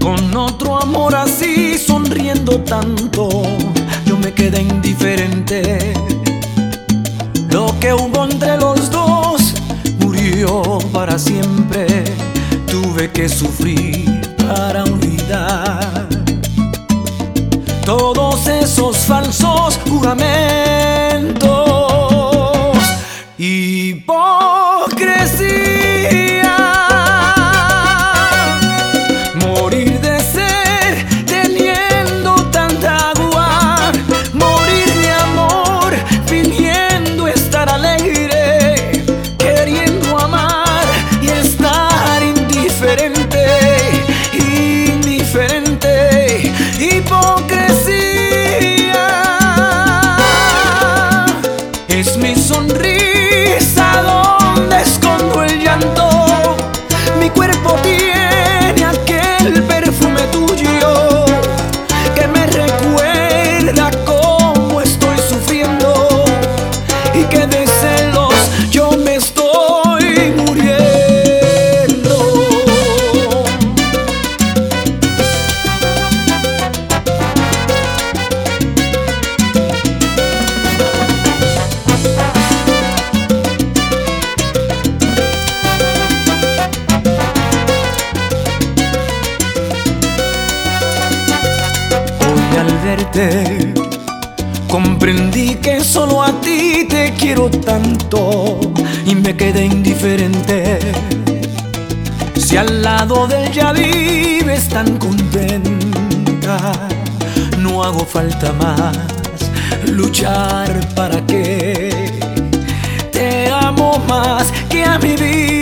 con otro amor así sonriendo tanto. Yo me quedé indiferente. Lo que hubo entre los dos murió para siempre. Tuve que sufrir para olvidar todos esos falsos juramentos comprendí que solo a ti te quiero tanto y me quedé indiferente. Si al lado de ella vives tan contenta, no hago falta más luchar para que te amo más que a mi vida.